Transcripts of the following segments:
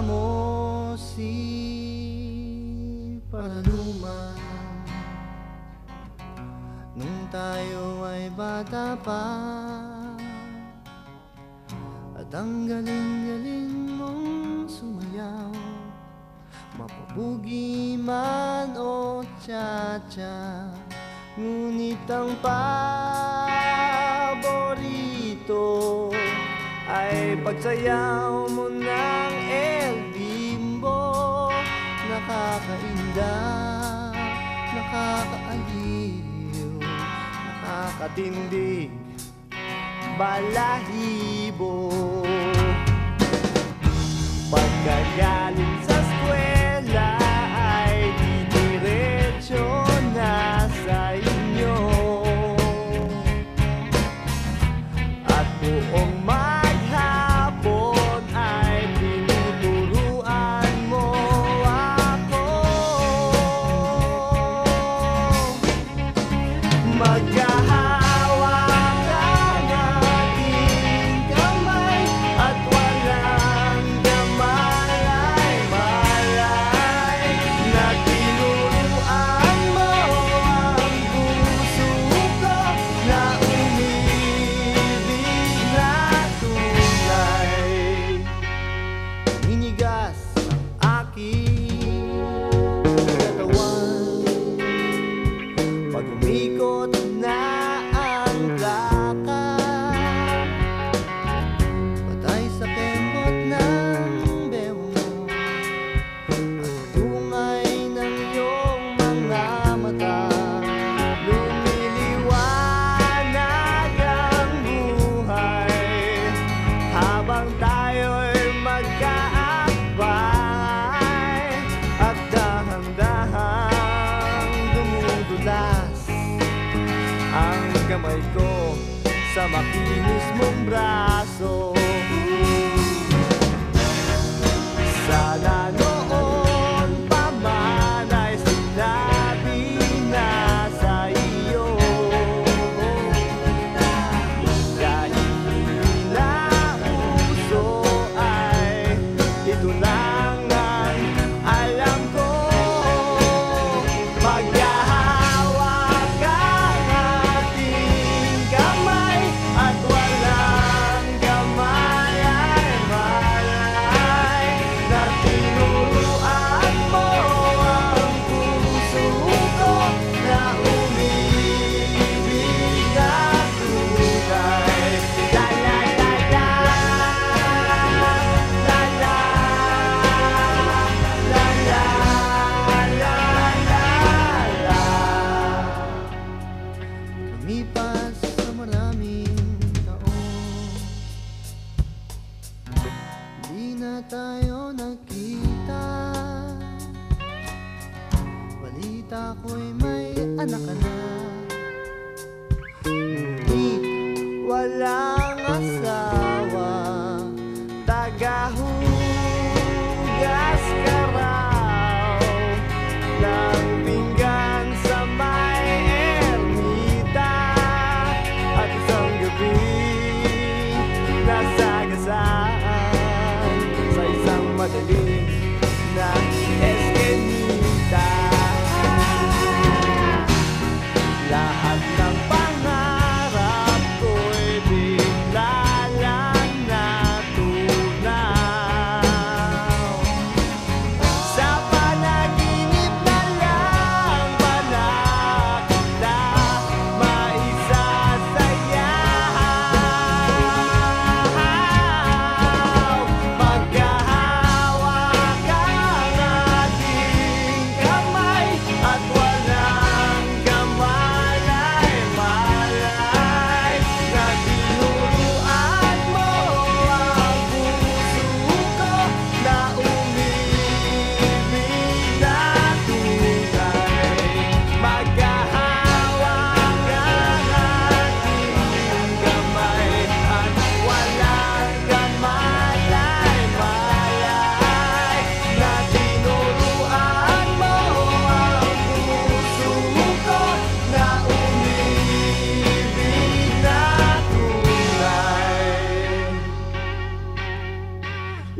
Vamos si Panaluma. Nung tayo ay bata pa At ang galing-galing mong sumayaw Mapabugi man o cha-cha Ngunit ang paborito Ay pagsayaw mo ng Nakakainda, nakakaaliw, nakakatindig, balahibo. Pagkagaling kamay ko sa makinis mong braso. nakita. Balita ko'y may anak na. Ngunit walang asawa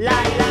la la.